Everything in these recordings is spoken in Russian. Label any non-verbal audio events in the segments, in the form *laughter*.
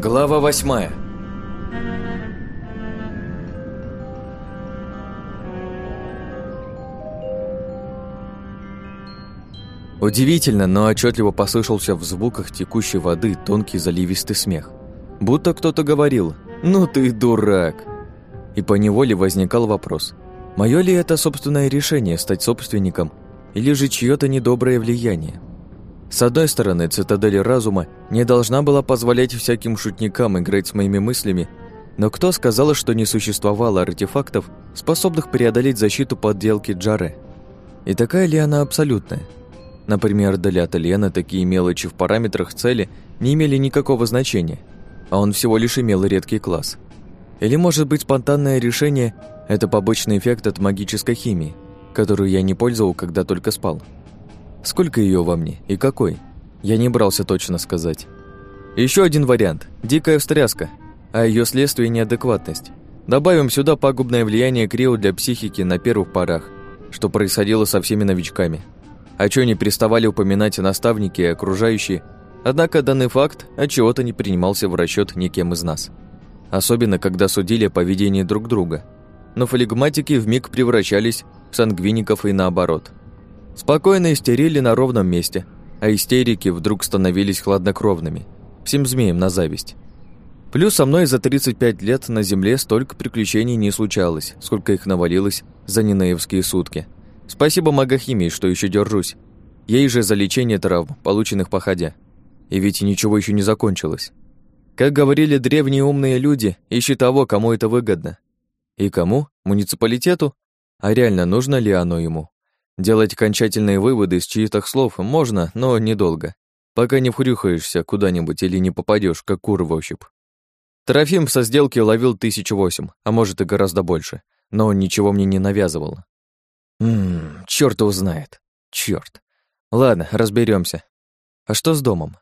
Глава восьмая Удивительно, но отчетливо послышался в звуках текущей воды тонкий заливистый смех. Будто кто-то говорил «Ну ты дурак!» И поневоле возникал вопрос Мое ли это собственное решение стать собственником или же чье-то недоброе влияние? С одной стороны, цитадель разума не должна была позволять всяким шутникам играть с моими мыслями, но кто сказал, что не существовало артефактов, способных преодолеть защиту подделки Джаре? И такая ли она абсолютная? Например, для Атальена такие мелочи в параметрах цели не имели никакого значения, а он всего лишь имел редкий класс. Или, может быть, спонтанное решение – это побочный эффект от магической химии, которую я не пользовал, когда только спал. Сколько ее во мне и какой? Я не брался точно сказать. Еще один вариант – дикая встряска, а ее следствие – неадекватность. Добавим сюда пагубное влияние Крио для психики на первых порах, что происходило со всеми новичками. О чем не приставали упоминать наставники и окружающие, однако данный факт от чего-то не принимался в расчет никем из нас. Особенно, когда судили о поведении друг друга. Но флегматики вмиг превращались в сангвиников и наоборот – Спокойно истерили на ровном месте, а истерики вдруг становились хладнокровными, всем змеям на зависть. Плюс со мной за 35 лет на земле столько приключений не случалось, сколько их навалилось за нинеевские сутки. Спасибо магохимии, что еще держусь. Ей же за лечение травм, полученных походя. И ведь ничего еще не закончилось. Как говорили древние умные люди, ищи того, кому это выгодно. И кому? Муниципалитету? А реально нужно ли оно ему? Делать окончательные выводы из чьих-то слов можно, но недолго, пока не вхрюхаешься куда-нибудь или не попадешь, как кур в ощупь. Трофим со сделки ловил тысячу восемь, а может и гораздо больше, но он ничего мне не навязывал. Ммм, чёрт его знает. Чёрт. Ладно, разберемся. А что с домом?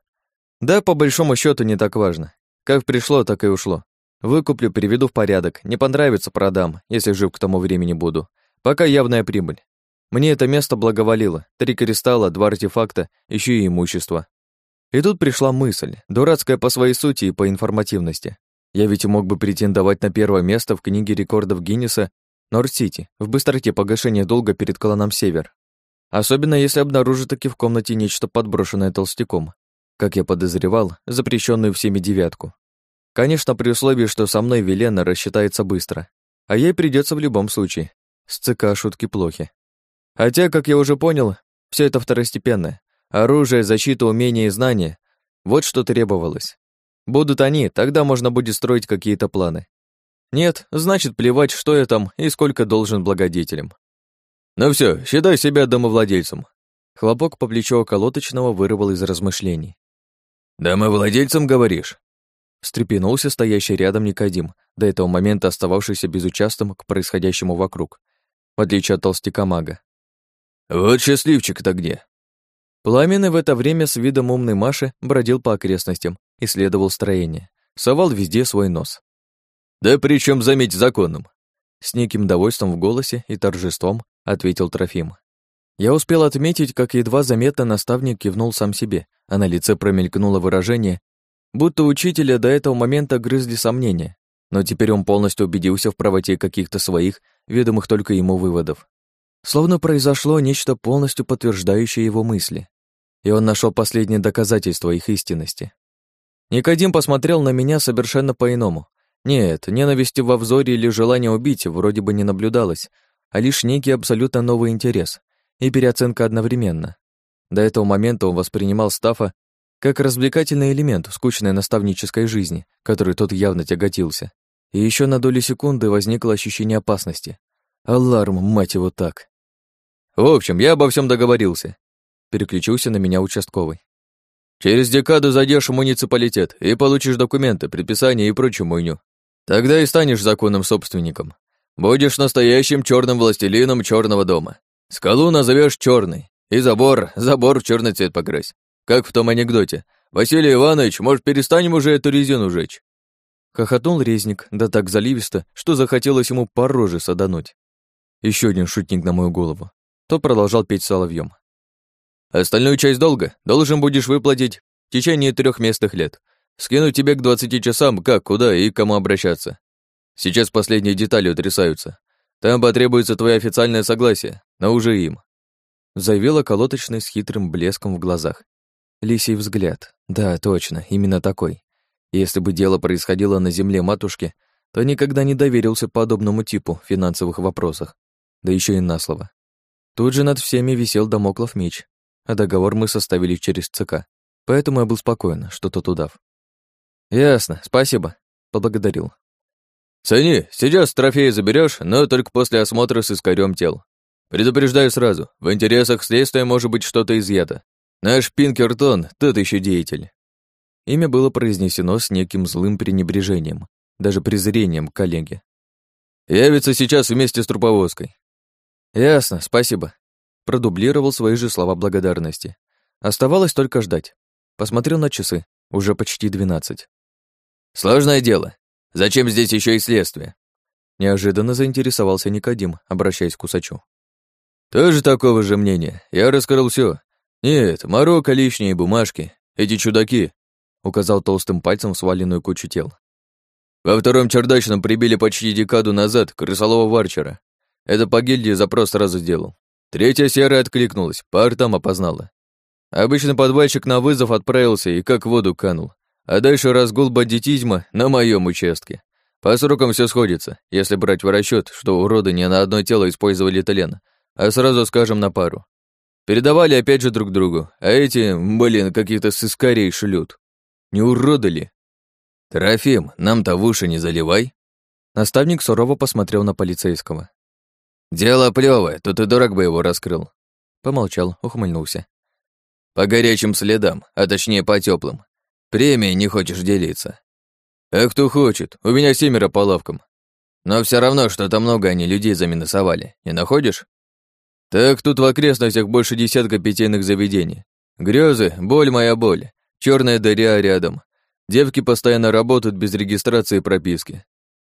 Да, по большому счету не так важно. Как пришло, так и ушло. Выкуплю, переведу в порядок. Не понравится, продам, если жив к тому времени буду. Пока явная прибыль. Мне это место благоволило. Три кристалла, два артефакта, еще и имущество. И тут пришла мысль, дурацкая по своей сути и по информативности. Я ведь мог бы претендовать на первое место в книге рекордов Гиннесса Норд-Сити в быстроте погашения долга перед кланом Север. Особенно если обнаружу таки в комнате нечто подброшенное толстяком, как я подозревал, запрещенную всеми девятку. Конечно, при условии, что со мной Велена рассчитается быстро, а ей придется в любом случае. С ЦК шутки плохи. Хотя, как я уже понял, все это второстепенно. Оружие, защита, умения и знания — вот что требовалось. Будут они, тогда можно будет строить какие-то планы. Нет, значит, плевать, что я там и сколько должен благодетелям. Ну все, считай себя домовладельцем. Хлопок по плечу околоточного вырвал из размышлений. «Домовладельцем, говоришь?» Встрепенулся стоящий рядом Никодим, до этого момента остававшийся безучастным к происходящему вокруг, в отличие от толстяка-мага. «Вот счастливчик-то где?» Пламенный в это время с видом умной Маши бродил по окрестностям, исследовал строение, совал везде свой нос. «Да причем заметь, законным!» С неким довольством в голосе и торжеством ответил Трофим. Я успел отметить, как едва заметно наставник кивнул сам себе, а на лице промелькнуло выражение, будто учителя до этого момента грызли сомнения, но теперь он полностью убедился в правоте каких-то своих, ведомых только ему выводов. Словно произошло нечто полностью подтверждающее его мысли, и он нашел последнее доказательство их истинности. Никодим посмотрел на меня совершенно по-иному. Нет, ненависти во взоре или желания убить вроде бы не наблюдалось, а лишь некий абсолютно новый интерес и переоценка одновременно. До этого момента он воспринимал Стафа как развлекательный элемент скучной наставнической жизни, который тот явно тяготился. И еще на долю секунды возникло ощущение опасности. Аларм, мать его, так. В общем, я обо всем договорился. Переключился на меня участковый. Через декаду зайдешь в муниципалитет и получишь документы, предписания и прочую мойню. Тогда и станешь законным собственником. Будешь настоящим черным властелином черного дома. Скалу назовешь черный. И забор, забор в черный цвет покрась. Как в том анекдоте. Василий Иванович, может, перестанем уже эту резину жечь? Хохотнул резник, да так заливисто, что захотелось ему по роже садануть. Еще один шутник на мою голову то продолжал петь соловьем. «Остальную часть долга должен будешь выплатить в течение трех местных лет. Скину тебе к двадцати часам, как, куда и кому обращаться. Сейчас последние детали утрясаются. Там потребуется твое официальное согласие, но уже им. Заявила колоточной с хитрым блеском в глазах. Лисий взгляд. Да, точно, именно такой. Если бы дело происходило на земле матушки, то никогда не доверился подобному типу в финансовых вопросах, да еще и на слово. Тут же над всеми висел домоклов меч, а договор мы составили через ЦК, поэтому я был спокоен, что тот удав. «Ясно, спасибо», — поблагодарил. «Цени, сейчас трофеи заберешь, но только после осмотра с искорём тел. Предупреждаю сразу, в интересах следствия может быть что-то изъято. Наш Пинкертон — тот еще деятель». Имя было произнесено с неким злым пренебрежением, даже презрением к коллеге. «Явится сейчас вместе с труповозкой». «Ясно, спасибо». Продублировал свои же слова благодарности. Оставалось только ждать. Посмотрел на часы. Уже почти двенадцать. «Сложное дело. Зачем здесь еще и следствие?» Неожиданно заинтересовался Никодим, обращаясь к усачу. «Тоже такого же мнения. Я раскрыл все. Нет, морока лишние бумажки. Эти чудаки указал толстым пальцем в сваленную кучу тел. Во втором чердачном прибили почти декаду назад крысолова Варчера. Это по гильдии запрос сразу сделал. Третья серая откликнулась, по артам опознала. Обычный подвальщик на вызов отправился и как в воду канул. А дальше разгул бандитизма на моем участке. По срокам все сходится, если брать в расчет, что уроды не на одно тело использовали тлен, а сразу, скажем, на пару. Передавали опять же друг другу, а эти, блин, каких-то сыскарей шлют. Не урода ли? Трофим, нам-то в уши не заливай. Наставник сурово посмотрел на полицейского. Дело плевое, тут и дурак бы его раскрыл. Помолчал, ухмыльнулся. По горячим следам, а точнее по теплым. Премии не хочешь делиться. А кто хочет, у меня семеро по лавкам. Но все равно что-то много они людей заминусовали, не находишь? Так тут в окрестностях больше десятка питейных заведений. Грезы, боль моя боль. Черная дыря рядом. Девки постоянно работают без регистрации и прописки.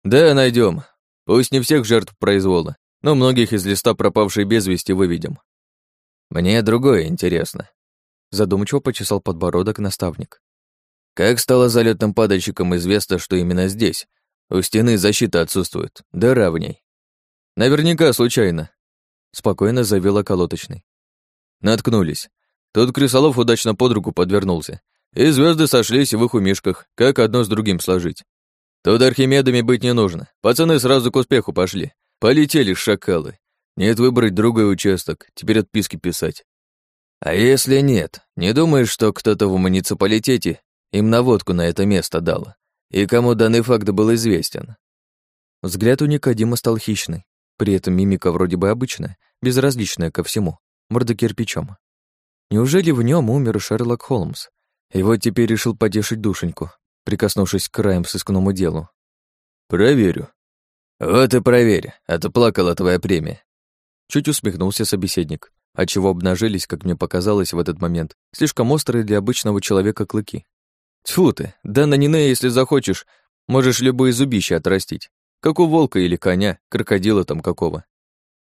Да, найдем. Пусть не всех жертв произвола, но многих из листа пропавшей без вести выведем. Мне другое интересно. Задумчиво почесал подбородок наставник. Как стало залетным падальщикам известно, что именно здесь, у стены защита отсутствует, дыра в ней. Наверняка случайно. Спокойно завела колоточный. Наткнулись. Тут крысолов удачно под руку подвернулся, и звезды сошлись в их умишках, как одно с другим сложить. Тут Архимедами быть не нужно, пацаны сразу к успеху пошли. Полетели шакалы. Нет выбрать другой участок, теперь отписки писать. А если нет, не думаешь, что кто-то в муниципалитете им наводку на это место дал? И кому данный факт был известен? Взгляд у Никодима стал хищный, при этом мимика вроде бы обычная, безразличная ко всему, морда кирпичом. Неужели в нем умер Шерлок Холмс? И вот теперь решил потешить душеньку, прикоснувшись к краям сыскному делу. «Проверю». «Вот и проверь, а то плакала твоя премия». Чуть усмехнулся собеседник, отчего обнажились, как мне показалось в этот момент, слишком острые для обычного человека клыки. Тьфу ты, да на Нине, если захочешь, можешь любые зубища отрастить, как у волка или коня, крокодила там какого.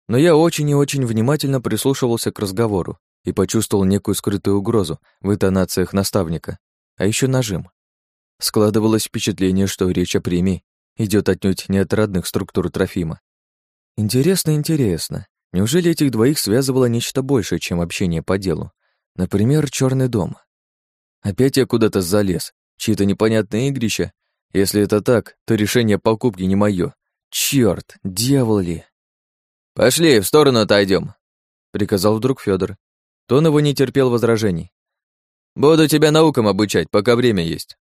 Но я очень и очень внимательно прислушивался к разговору, и почувствовал некую скрытую угрозу в интонациях наставника, а еще нажим. Складывалось впечатление, что речь о премии идет отнюдь не от родных структур Трофима. Интересно, интересно. Неужели этих двоих связывало нечто большее, чем общение по делу? Например, черный дом. Опять я куда-то залез, чьи-то непонятные игрища. Если это так, то решение покупки не мое. Черт, дьявол ли? Пошли, в сторону отойдем, приказал вдруг Федор Тон его не терпел возражений. «Буду тебя наукам обучать, пока время есть».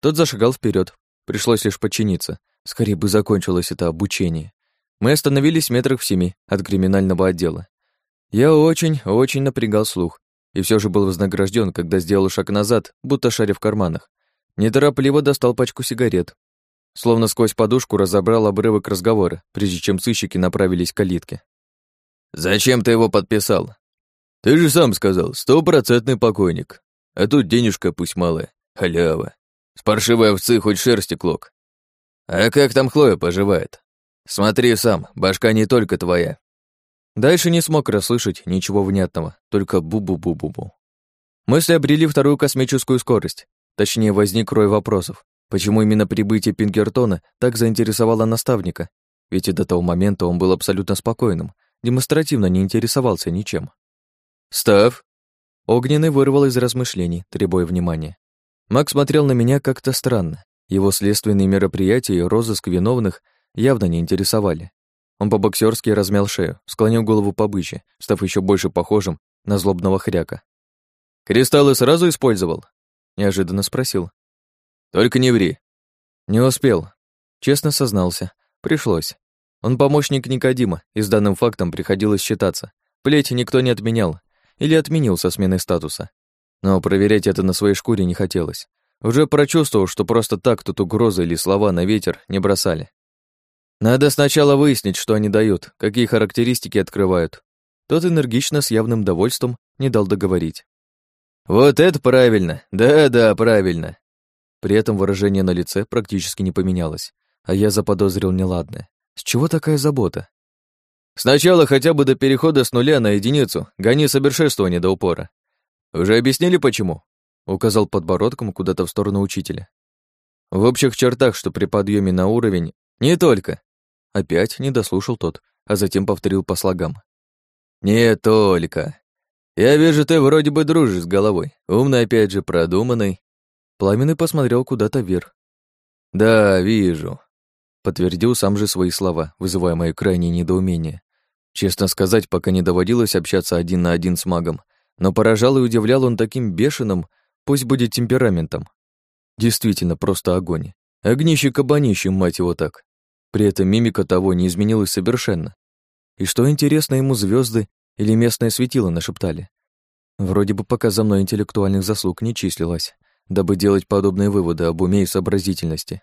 Тот зашагал вперед. Пришлось лишь подчиниться. Скорее бы закончилось это обучение. Мы остановились метрах в семи от криминального отдела. Я очень, очень напрягал слух. И все же был вознагражден, когда сделал шаг назад, будто шаря в карманах. Неторопливо достал пачку сигарет. Словно сквозь подушку разобрал обрывок разговора, прежде чем сыщики направились к калитке. «Зачем ты его подписал?» Ты же сам сказал, стопроцентный покойник. А тут денежка пусть малая, халява. С паршивой овцы хоть шерсти клок. А как там Хлоя поживает? Смотри сам, башка не только твоя. Дальше не смог расслышать ничего внятного, только бу-бу-бу-бу-бу. Мысли обрели вторую космическую скорость. Точнее, возник рой вопросов. Почему именно прибытие Пинкертона так заинтересовало наставника? Ведь и до того момента он был абсолютно спокойным, демонстративно не интересовался ничем. «Став!» Огненный вырвал из размышлений, требуя внимания. Мак смотрел на меня как-то странно. Его следственные мероприятия и розыск виновных явно не интересовали. Он по-боксерски размял шею, склонил голову побыче, став еще больше похожим на злобного хряка. «Кристаллы сразу использовал?» Неожиданно спросил. «Только не ври». Не успел. Честно сознался. Пришлось. Он помощник Никодима, и с данным фактом приходилось считаться. Плеть никто не отменял. Или отменил со сменой статуса. Но проверять это на своей шкуре не хотелось. Уже прочувствовал, что просто так тут угрозы или слова на ветер не бросали. Надо сначала выяснить, что они дают, какие характеристики открывают. Тот энергично, с явным довольством, не дал договорить. «Вот это правильно! Да-да, правильно!» При этом выражение на лице практически не поменялось, а я заподозрил неладное. С чего такая забота? «Сначала хотя бы до перехода с нуля на единицу, гони совершенствование до упора. Уже объяснили, почему?» Указал подбородком куда-то в сторону учителя. В общих чертах, что при подъеме на уровень, не только. Опять не дослушал тот, а затем повторил по слогам. «Не только. Я вижу, ты вроде бы дружишь с головой. Умный, опять же, продуманный». Пламенный посмотрел куда-то вверх. «Да, вижу», — подтвердил сам же свои слова, вызывая мое крайнее недоумение. Честно сказать, пока не доводилось общаться один на один с магом, но поражал и удивлял он таким бешеным, пусть будет темпераментом. Действительно, просто огонь. Огнище-кабанище, мать его так. При этом мимика того не изменилась совершенно. И что интересно, ему звезды или местное светило нашептали. Вроде бы пока за мной интеллектуальных заслуг не числилось, дабы делать подобные выводы об уме и сообразительности.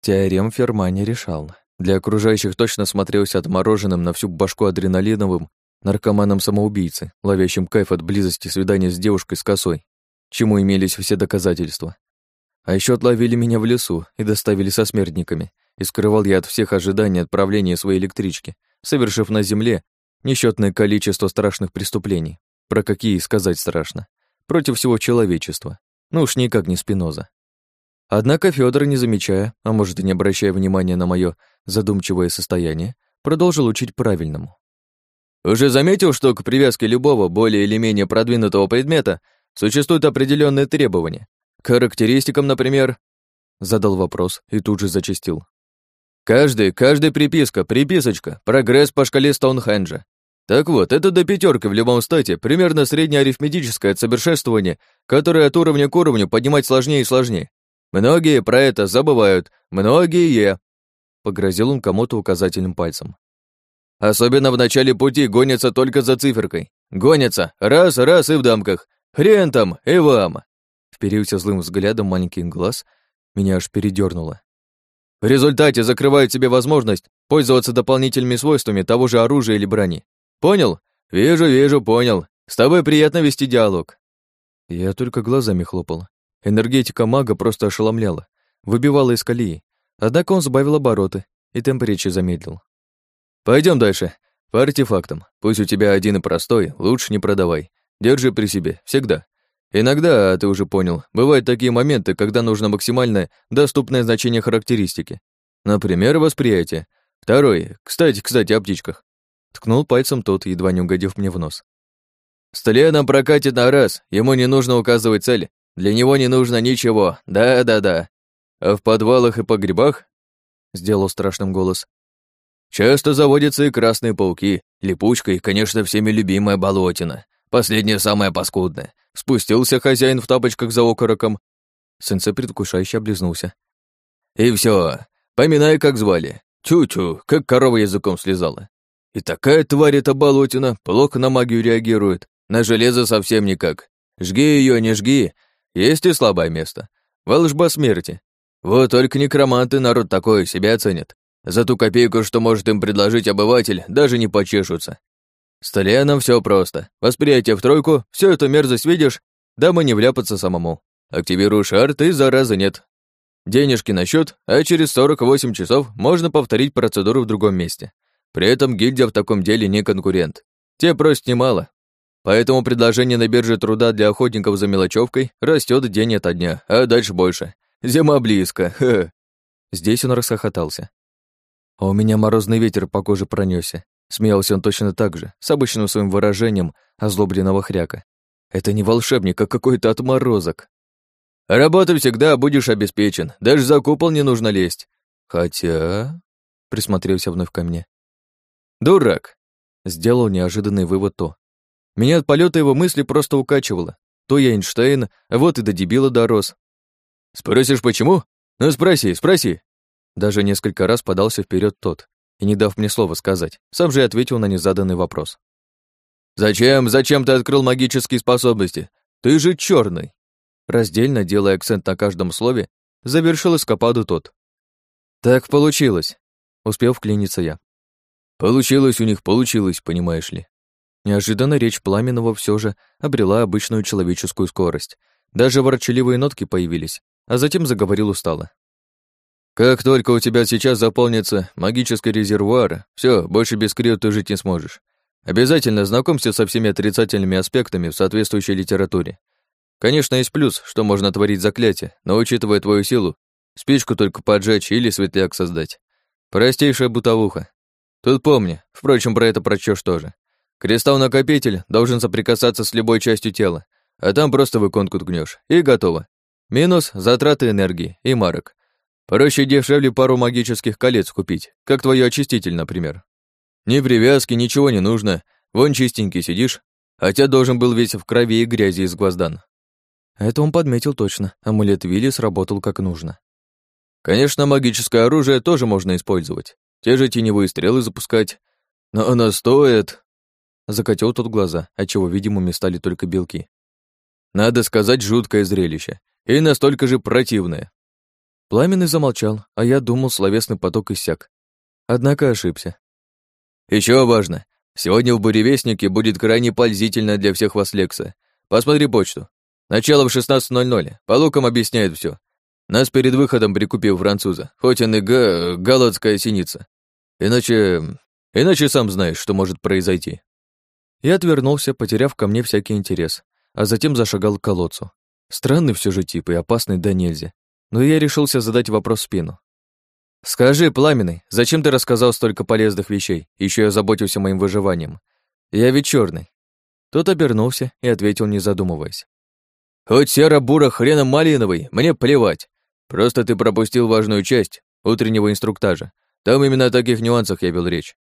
Теорем Ферма не решал. Для окружающих точно смотрелся отмороженным на всю башку адреналиновым наркоманом-самоубийцы, ловящим кайф от близости свидания с девушкой с косой, чему имелись все доказательства. А еще отловили меня в лесу и доставили со смертниками, и скрывал я от всех ожиданий отправления своей электрички, совершив на земле несчетное количество страшных преступлений. Про какие сказать страшно. Против всего человечества. Ну уж никак не Спиноза. Однако Федор, не замечая, а может и не обращая внимания на мое задумчивое состояние, продолжил учить правильному. «Уже заметил, что к привязке любого более или менее продвинутого предмета существуют определенные требования? К характеристикам, например?» Задал вопрос и тут же зачастил. Каждый, каждая приписка, приписочка, прогресс по шкале Стоунхенджа. Так вот, это до пятерки в любом стате, примерно среднеарифметическое совершенствование, которое от уровня к уровню поднимать сложнее и сложнее. Многие про это забывают, многие. Погрозил он кому-то указательным пальцем. Особенно в начале пути гонятся только за циферкой. Гонятся, раз, раз и в дамках. Хрен там, и вам. Вперился злым взглядом маленький глаз, меня аж передернуло. В результате закрывают себе возможность пользоваться дополнительными свойствами того же оружия или брони. Понял? Вижу, вижу, понял. С тобой приятно вести диалог. Я только глазами хлопал. Энергетика мага просто ошеломляла, выбивала из колеи. Однако он сбавил обороты и темп речи замедлил. Пойдем дальше. По артефактам. Пусть у тебя один и простой, лучше не продавай. Держи при себе, всегда. Иногда, ты уже понял, бывают такие моменты, когда нужно максимальное доступное значение характеристики. Например, восприятие. Второй. Кстати, кстати, о птичках. Ткнул пальцем тот, едва не угодив мне в нос. Столе прокатит на раз, ему не нужно указывать цель. Для него не нужно ничего, да-да-да. А в подвалах и погребах, сделал страшным голос, часто заводятся и красные пауки, липучка и, конечно, всеми любимая болотина. Последняя самая паскудная. Спустился хозяин в тапочках за окороком. Сенсей предвкушающе облизнулся. И все. Поминай, как звали. Чу-чу, как корова языком слезала. И такая тварь эта болотина, плохо на магию реагирует. На железо совсем никак. Жги ее, не жги. Есть и слабое место. Волжба смерти. Вот только некроманты народ такое себя ценят. За ту копейку, что может им предложить обыватель, даже не почешутся. С Толяном все просто. Восприятие в тройку, все эту мерзость видишь, дабы не вляпаться самому. Активируешь арт, и заразы нет. Денежки на счет, а через 48 часов можно повторить процедуру в другом месте. При этом гильдия в таком деле не конкурент. Те просят немало. Поэтому предложение на бирже труда для охотников за мелочевкой растет день ото дня, а дальше больше. Зима близко. *laughs* Ха. Здесь он расхохотался. А у меня морозный ветер по коже пронесся. Смеялся он точно так же, с обычным своим выражением озлобленного хряка. Это не волшебник, а какой-то отморозок. Работа всегда будешь обеспечен, даже за купол не нужно лезть. Хотя... Присмотрелся вновь ко мне. Дурак. Сделал неожиданный вывод то. Меня от полета его мысли просто укачивало. То я Эйнштейн, а вот и до дебила дорос. Спросишь, почему? Ну спроси, спроси. Даже несколько раз подался вперед тот, и не дав мне слова сказать, сам же ответил на незаданный вопрос. «Зачем, зачем ты открыл магические способности? Ты же черный. Раздельно, делая акцент на каждом слове, завершил эскападу тот. «Так получилось», — успел вклиниться я. «Получилось у них, получилось, понимаешь ли». Неожиданно речь Пламенного все же обрела обычную человеческую скорость. Даже ворчаливые нотки появились, а затем заговорил устало. «Как только у тебя сейчас заполнится магический резервуар, все, больше без крио ты жить не сможешь. Обязательно знакомься со всеми отрицательными аспектами в соответствующей литературе. Конечно, есть плюс, что можно творить заклятие, но учитывая твою силу, спичку только поджечь или светляк создать. Простейшая бытовуха. Тут помни, впрочем, про это прочёшь тоже. Кристалл-накопитель должен соприкасаться с любой частью тела, а там просто в иконку ткнёшь, и готово. Минус затраты энергии и марок. Проще дешевле пару магических колец купить, как твой очиститель, например. Ни привязки, ничего не нужно, вон чистенький сидишь, хотя должен был весь в крови и грязи из гвоздан. Это он подметил точно. Амулет Вилли сработал как нужно. Конечно, магическое оружие тоже можно использовать. Те же теневые стрелы запускать. Но оно стоит... Закатил тот глаза, отчего видимыми стали только белки. Надо сказать, жуткое зрелище. И настолько же противное. Пламенный замолчал, а я думал, словесный поток иссяк. Однако ошибся. Еще важно. Сегодня в буревестнике будет крайне пользительно для всех вас лекция. Посмотри почту. Начало в 16.00. По лукам объясняет все. Нас перед выходом прикупил француза, хоть он и га... галатская синица. Иначе... Иначе сам знаешь, что может произойти. Я отвернулся, потеряв ко мне всякий интерес, а затем зашагал к колодцу. Странный все же тип и опасный да нельзя. Но я решился задать вопрос в спину. «Скажи, Пламенный, зачем ты рассказал столько полезных вещей? Еще я заботился моим выживанием. Я ведь черный. Тот обернулся и ответил, не задумываясь. Хоть серо-буро хреном малиновый, мне плевать. Просто ты пропустил важную часть утреннего инструктажа. Там именно о таких нюансах я вел речь.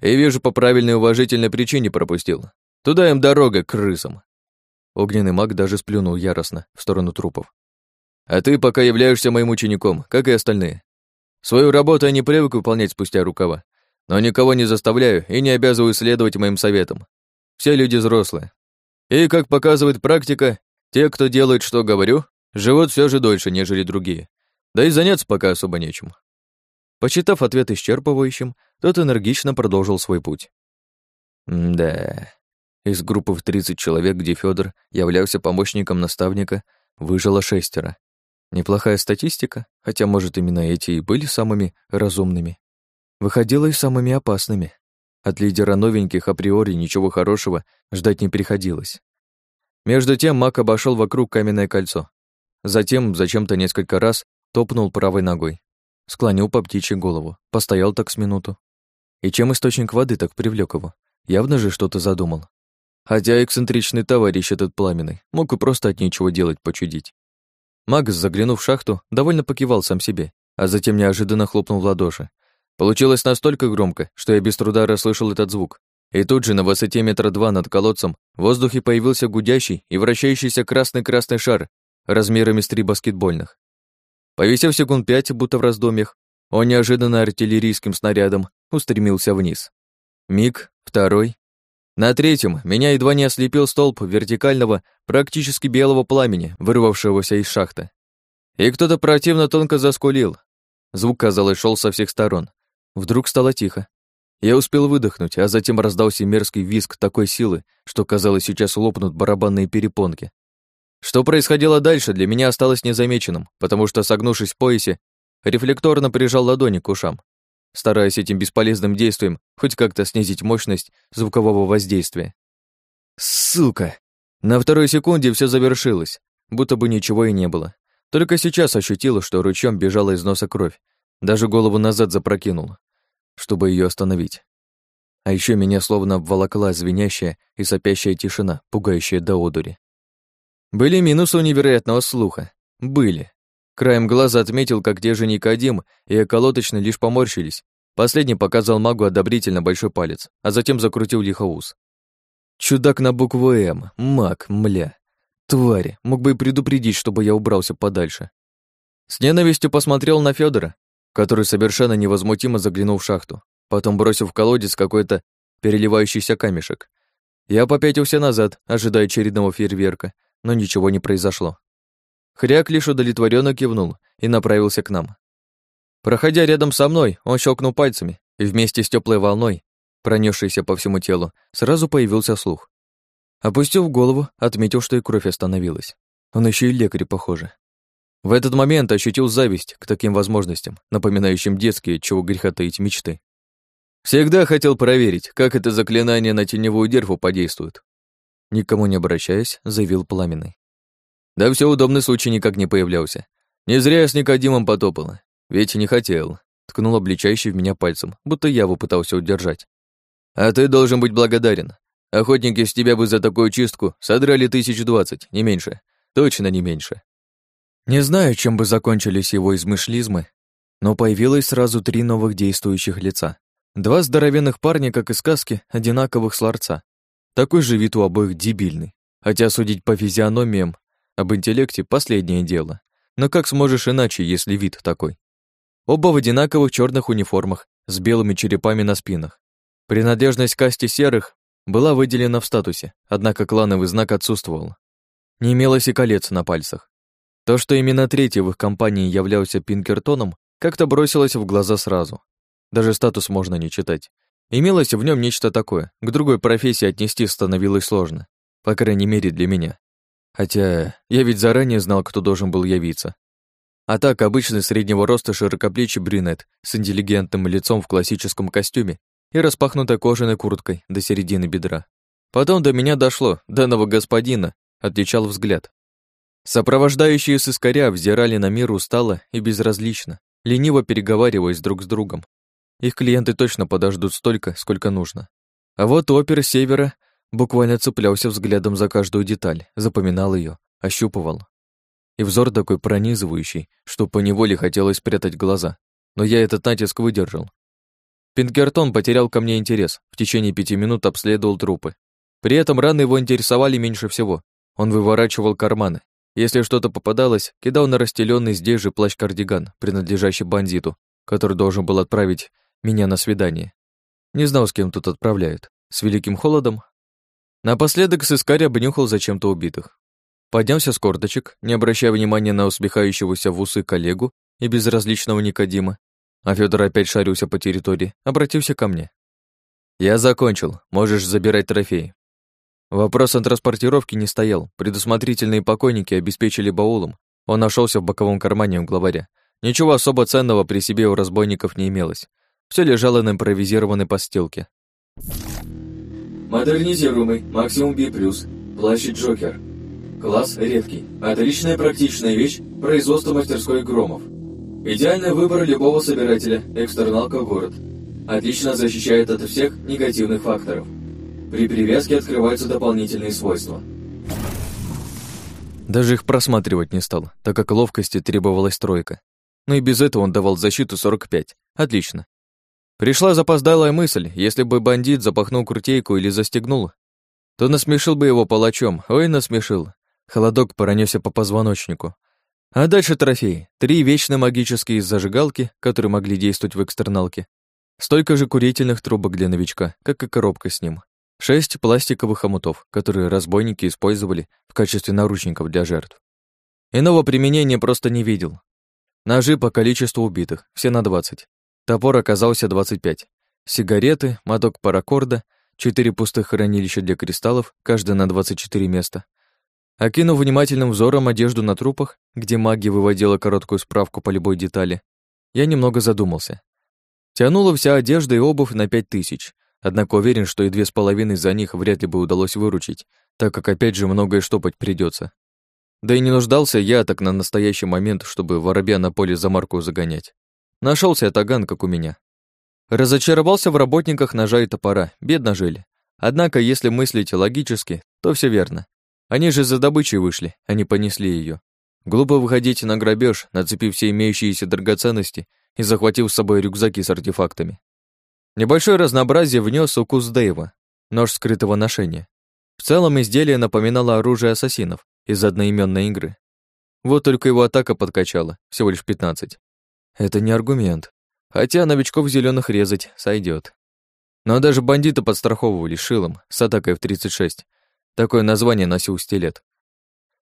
И вижу, по правильной уважительной причине пропустил. Туда им дорога, крысам. Огненный маг даже сплюнул яростно в сторону трупов. А ты пока являешься моим учеником, как и остальные. Свою работу я не привык выполнять спустя рукава, но никого не заставляю и не обязываю следовать моим советам. Все люди взрослые. И, как показывает практика, те, кто делает, что говорю, живут все же дольше, нежели другие. Да и заняться пока особо нечем. Почитав ответ исчерпывающим, тот энергично продолжил свой путь. да, из группы в 30 человек, где Федор являлся помощником наставника, выжило шестеро. Неплохая статистика, хотя, может, именно эти и были самыми разумными. Выходило и самыми опасными. От лидера новеньких априори ничего хорошего ждать не приходилось. Между тем маг обошел вокруг каменное кольцо. Затем зачем-то несколько раз топнул правой ногой. Склонил по птичьей голову, постоял так с минуту. И чем источник воды так привлек его? Явно же что-то задумал. Хотя эксцентричный товарищ этот пламенный мог и просто от нечего делать почудить. Маг, заглянув в шахту, довольно покивал сам себе, а затем неожиданно хлопнул в ладоши. Получилось настолько громко, что я без труда расслышал этот звук, и тут же на высоте метра два над колодцем в воздухе появился гудящий и вращающийся красный-красный шар размерами с три баскетбольных. Повисев секунд пять, будто в раздумьях, он неожиданно артиллерийским снарядом устремился вниз. Миг, второй. На третьем меня едва не ослепил столб вертикального, практически белого пламени, вырвавшегося из шахты. И кто-то противно тонко заскулил. Звук, казалось, шел со всех сторон. Вдруг стало тихо. Я успел выдохнуть, а затем раздался мерзкий визг такой силы, что, казалось, сейчас лопнут барабанные перепонки. Что происходило дальше, для меня осталось незамеченным, потому что, согнувшись в поясе, рефлекторно прижал ладони к ушам, стараясь этим бесполезным действием хоть как-то снизить мощность звукового воздействия. Сука! На второй секунде все завершилось, будто бы ничего и не было. Только сейчас ощутила, что ручьем бежала из носа кровь. Даже голову назад запрокинула, чтобы ее остановить. А еще меня словно обволокла звенящая и сопящая тишина, пугающая до одури. Были минусы у невероятного слуха. Были. Краем глаза отметил, как те же Никодим и околоточно лишь поморщились. Последний показал магу одобрительно большой палец, а затем закрутил лихо. Чудак на букву «М», маг, мля. Твари, мог бы и предупредить, чтобы я убрался подальше. С ненавистью посмотрел на Федора, который совершенно невозмутимо заглянул в шахту, потом бросил в колодец какой-то переливающийся камешек. Я попятился назад, ожидая очередного фейерверка, но ничего не произошло. Хряк лишь удовлетворенно кивнул и направился к нам. Проходя рядом со мной, он щелкнул пальцами, и вместе с теплой волной, пронесшейся по всему телу, сразу появился слух. Опустив голову, отметил, что и кровь остановилась. Он еще и лекарь, похоже. В этот момент ощутил зависть к таким возможностям, напоминающим детские, чего греха таить мечты. Всегда хотел проверить, как это заклинание на теневую дерву подействует. Никому не обращаясь, заявил Пламенный. Да все удобный случай никак не появлялся. Не зря я с Никодимом потопала. Ведь не хотел. Ткнул обличающий в меня пальцем, будто я его пытался удержать. А ты должен быть благодарен. Охотники с тебя бы за такую чистку содрали тысяч двадцать, не меньше. Точно не меньше. Не знаю, чем бы закончились его измышлизмы, но появилось сразу три новых действующих лица. Два здоровенных парня, как из сказки, одинаковых с ларца. Такой же вид у обоих дебильный. Хотя судить по физиономиям об интеллекте — последнее дело. Но как сможешь иначе, если вид такой? Оба в одинаковых черных униформах, с белыми черепами на спинах. Принадлежность касте серых была выделена в статусе, однако клановый знак отсутствовал. Не имелось и колец на пальцах. То, что именно третий в их компании являлся Пинкертоном, как-то бросилось в глаза сразу. Даже статус можно не читать. Имелось в нем нечто такое, к другой профессии отнести становилось сложно, по крайней мере для меня. Хотя я ведь заранее знал, кто должен был явиться. А так, обычный среднего роста широкоплечий брюнет с интеллигентным лицом в классическом костюме и распахнутой кожаной курткой до середины бедра. Потом до меня дошло, данного господина отличал взгляд. Сопровождающие с взирали на мир устало и безразлично, лениво переговариваясь друг с другом. Их клиенты точно подождут столько, сколько нужно. А вот опер севера буквально цеплялся взглядом за каждую деталь, запоминал ее, ощупывал. И взор такой пронизывающий, что поневоле хотелось спрятать глаза. Но я этот натиск выдержал. Пинкертон потерял ко мне интерес, в течение пяти минут обследовал трупы. При этом раны его интересовали меньше всего. Он выворачивал карманы. Если что-то попадалось, кидал на расстеленный здесь же плащ-кардиган, принадлежащий бандиту, который должен был отправить меня на свидание. Не знал, с кем тут отправляют. С великим холодом? Напоследок сыскарь обнюхал зачем-то убитых. Поднялся с корточек, не обращая внимания на усмехающегося в усы коллегу и безразличного Никодима, а Федор опять шарился по территории, обратился ко мне. «Я закончил, можешь забирать трофеи». Вопрос о транспортировке не стоял, предусмотрительные покойники обеспечили баулом, он нашелся в боковом кармане у главаря. Ничего особо ценного при себе у разбойников не имелось, все лежало на импровизированной постелке. Модернизируемый, максимум B+, плащ Джокер. Класс редкий. Отличная практичная вещь производства мастерской Громов. Идеальный выбор любого собирателя, экстерналка город. Отлично защищает от всех негативных факторов. При привязке открываются дополнительные свойства. Даже их просматривать не стал, так как ловкости требовалась тройка. Но и без этого он давал защиту 45. Отлично. Пришла запоздалая мысль, если бы бандит запахнул крутейку или застегнул, то насмешил бы его палачом, ой, насмешил. Холодок пронесся по позвоночнику. А дальше трофеи. Три вечно магические зажигалки, которые могли действовать в экстерналке. Столько же курительных трубок для новичка, как и коробка с ним. Шесть пластиковых хомутов, которые разбойники использовали в качестве наручников для жертв. Иного применения просто не видел. Ножи по количеству убитых, все на двадцать. Топор оказался 25. Сигареты, моток паракорда, четыре пустых хранилища для кристаллов, каждое на 24 места. Окинув внимательным взором одежду на трупах, где магия выводила короткую справку по любой детали, я немного задумался. Тянула вся одежда и обувь на пять тысяч, Однако уверен, что и две с половиной за них вряд ли бы удалось выручить, так как опять же многое штопать придется. Да и не нуждался я так на настоящий момент, чтобы воробья на поле за марку загонять. Нашелся таган, как у меня. Разочаровался в работниках ножа и топора, бедно жили. Однако, если мыслить логически, то все верно. Они же за добычей вышли, они понесли ее. Глупо выходить на грабеж, нацепив все имеющиеся драгоценности и захватив с собой рюкзаки с артефактами. Небольшое разнообразие внес укус Дэйва, нож скрытого ношения. В целом изделие напоминало оружие ассасинов из одноименной игры. Вот только его атака подкачала, всего лишь 15. Это не аргумент. Хотя новичков зеленых резать сойдет. Но даже бандиты подстраховывали шилом с атакой в 36. Такое название носил стилет.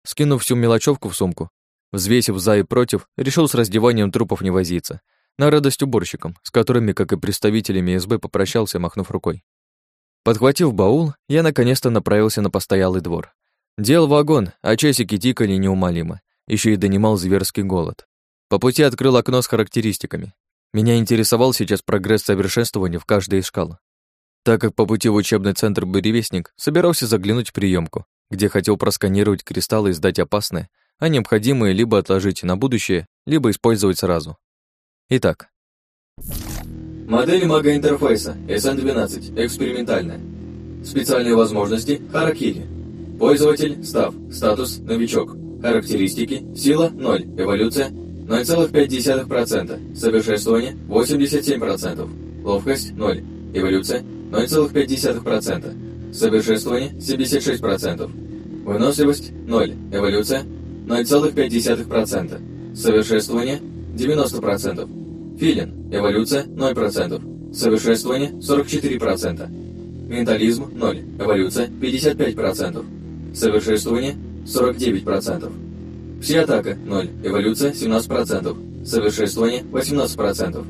Скинув всю мелочевку в сумку, взвесив за и против, решил с раздеванием трупов не возиться — на радость уборщикам, с которыми, как и представителями СБ, попрощался, махнув рукой. Подхватив баул, я наконец-то направился на постоялый двор. Дел вагон, а часики тикали неумолимо. Еще и донимал зверский голод. По пути открыл окно с характеристиками. Меня интересовал сейчас прогресс совершенствования в каждой из шкал. Так как по пути в учебный центр «Буревестник» собирался заглянуть в приемку, где хотел просканировать кристаллы и сдать опасные, а необходимые либо отложить на будущее, либо использовать сразу. Итак. Модель мага-интерфейса SN12, экспериментальная. Специальные возможности Харакири. Пользователь Став. Статус Новичок. Характеристики Сила 0. Эволюция 0,5%. Совершенствование 87%. Ловкость 0. Эволюция 0,5%. Совершенствование 76%. Выносливость 0. Эволюция 0,5%. Совершенствование 90%. Филин. Эволюция 0%. Совершенствование 44%. Ментализм 0. Эволюция 55%. Совершенствование 49%. Пси-атака 0. Эволюция 17%. Совершенствование 18%.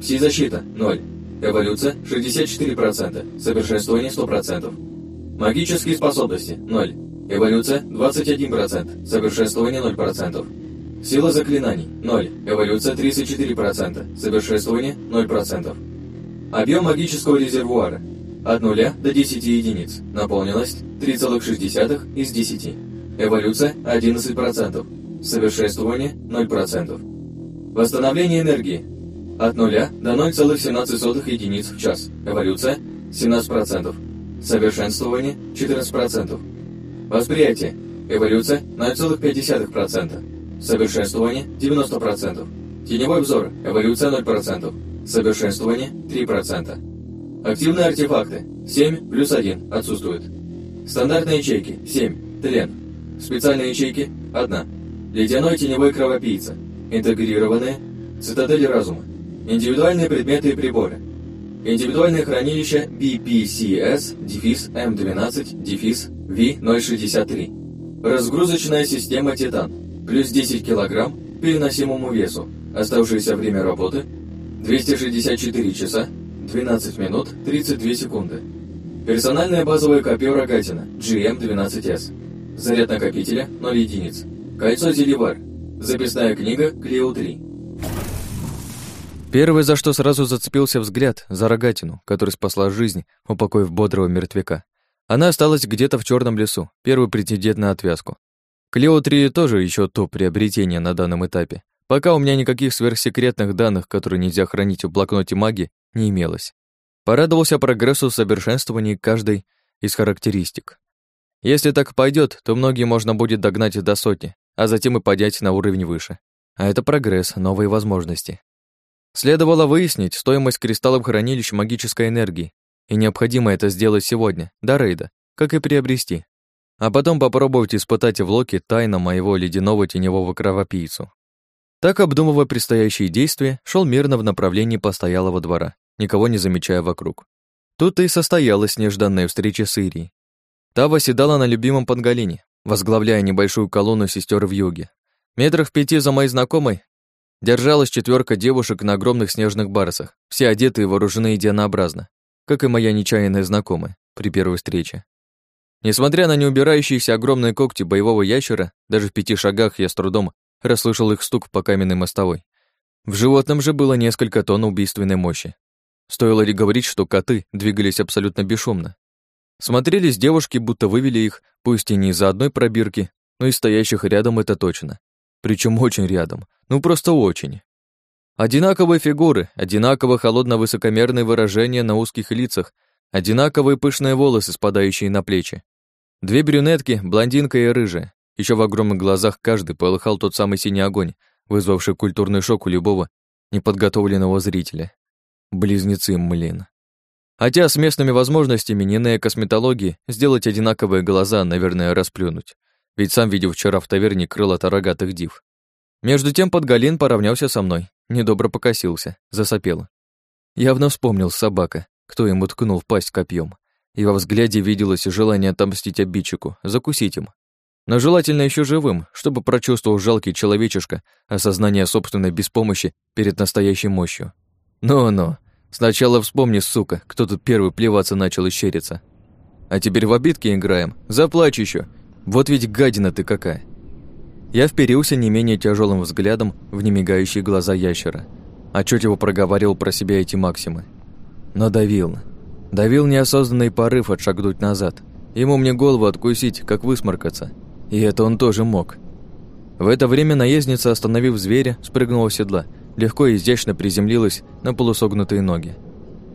Пси-защита 0. Эволюция 64%. Совершенствование 100%. Магические способности 0. Эволюция 21%. Совершенствование 0%. Сила заклинаний – 0, эволюция 34%, совершенствование – 0%. Объем магического резервуара – от 0 до 10 единиц, наполненность – 3,6 из 10, эволюция – 11%, совершенствование – 0%. Восстановление энергии – от 0 до 0,17 единиц в час, эволюция – 17%, совершенствование – 14%. Восприятие – эволюция – 0,5%. Совершенствование 90%. Теневой взор, эволюция 0%. Совершенствование 3%. Активные артефакты 7 плюс 1 отсутствуют. Стандартные ячейки 7. Тлен. Специальные ячейки 1. Ледяной теневой кровопийца. Интегрированные. Цитадель разума. Индивидуальные предметы и приборы. Индивидуальное хранилище BPCS, дефис М12, дефис V063. Разгрузочная система «Титан» плюс 10 килограмм переносимому весу. Оставшееся время работы 264 часа 12 минут 32 секунды. Персональное базовое копье Рогатина GM12S. Заряд накопителя 0 единиц. Кольцо Зеливар. Записная книга Клео 3. Первое, за что сразу зацепился взгляд, за рогатину, которая спасла жизнь, упокоив бодрого мертвяка. Она осталась где-то в черном лесу, первый претендент на отвязку. Клео 3 тоже еще то приобретение на данном этапе. Пока у меня никаких сверхсекретных данных, которые нельзя хранить в блокноте маги, не имелось. Порадовался прогрессу в совершенствовании каждой из характеристик. Если так пойдет, то многие можно будет догнать до сотни, а затем и поднять на уровень выше. А это прогресс, новые возможности. Следовало выяснить стоимость кристаллов хранилищ магической энергии, и необходимо это сделать сегодня, до рейда, как и приобрести а потом попробовать испытать в Локе тайну моего ледяного теневого кровопийцу. Так, обдумывая предстоящие действия, шел мирно в направлении постоялого двора, никого не замечая вокруг. Тут и состоялась нежданная встреча с Ирией. Та восседала на любимом подгалине, возглавляя небольшую колонну сестер в юге. Метрах в пяти за моей знакомой держалась четверка девушек на огромных снежных барсах, все одеты и вооружены единообразно, как и моя нечаянная знакомая при первой встрече. Несмотря на неубирающиеся огромные когти боевого ящера, даже в пяти шагах я с трудом расслышал их стук по каменной мостовой. В животном же было несколько тонн убийственной мощи. Стоило ли говорить, что коты двигались абсолютно бесшумно? Смотрелись девушки, будто вывели их, пусть и не из-за одной пробирки, но и стоящих рядом это точно. Причем очень рядом, ну просто очень. Одинаковые фигуры, одинаково холодно-высокомерные выражения на узких лицах, одинаковые пышные волосы, спадающие на плечи. Две брюнетки, блондинка и рыжая. Еще в огромных глазах каждый полыхал тот самый синий огонь, вызвавший культурный шок у любого неподготовленного зрителя. Близнецы, млин. Хотя с местными возможностями Нинея косметологии сделать одинаковые глаза, наверное, расплюнуть. Ведь сам видел вчера в таверне крылато рогатых див. Между тем Подгалин поравнялся со мной, недобро покосился, засопел. Явно вспомнил собака, кто ему ткнул в пасть копьем. И во взгляде виделось желание отомстить обидчику, закусить им. Но желательно еще живым, чтобы прочувствовал жалкий человечишка осознание собственной беспомощи перед настоящей мощью. Ну-ну, сначала вспомни, сука, кто тут первый плеваться начал и щериться. А теперь в обидки играем, заплачь еще. Вот ведь гадина ты какая. Я вперился не менее тяжелым взглядом в немигающие глаза ящера. Отчетливо проговаривал про себя эти максимы. Но давил. Давил неосознанный порыв отшагнуть назад. Ему мне голову откусить, как высморкаться – и это он тоже мог. В это время наездница, остановив зверя, спрыгнула с седла, легко и изящно приземлилась на полусогнутые ноги.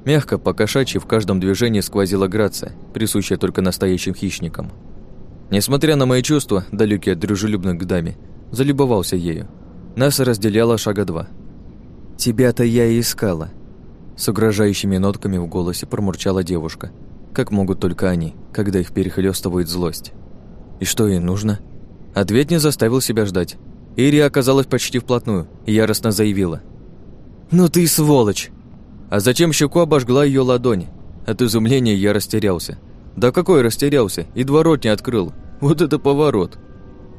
Мягко, покошачьи, в каждом движении сквозила грация, присущая только настоящим хищникам. Несмотря на мои чувства, далекие от дружелюбных к даме, залюбовался ею. Нас разделяло шага два. «Тебя-то я и искала», с угрожающими нотками в голосе промурчала девушка. Как могут только они, когда их перехлёстывает злость. И что ей нужно? Ответ не заставил себя ждать. Ирия оказалась почти вплотную и яростно заявила. «Ну ты сволочь!» А зачем щеку обожгла ее ладонь? От изумления я растерялся. Да какой растерялся? И рот не открыл. Вот это поворот.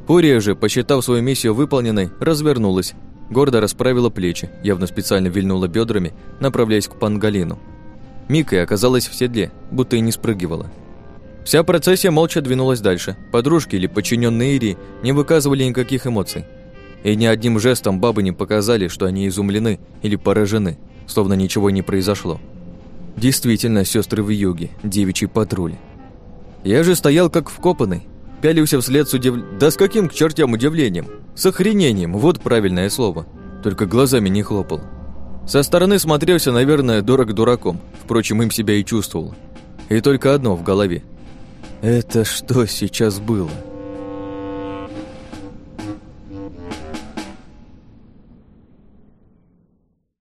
Фурия же, посчитав свою миссию выполненной, развернулась, гордо расправила плечи, явно специально вильнула бедрами, направляясь к пангалину. Мика оказалась в седле, будто и не спрыгивала. Вся процессия молча двинулась дальше. Подружки или подчиненные Ири не выказывали никаких эмоций. И ни одним жестом бабы не показали, что они изумлены или поражены, словно ничего не произошло. Действительно, сестры в юге, девичий патруль. Я же стоял как вкопанный, пялился вслед с удив... Да с каким к чертям удивлением? С охренением, вот правильное слово. Только глазами не хлопал. Со стороны смотрелся, наверное, дурак дураком. Впрочем, им себя и чувствовал. И только одно в голове. Это что сейчас было?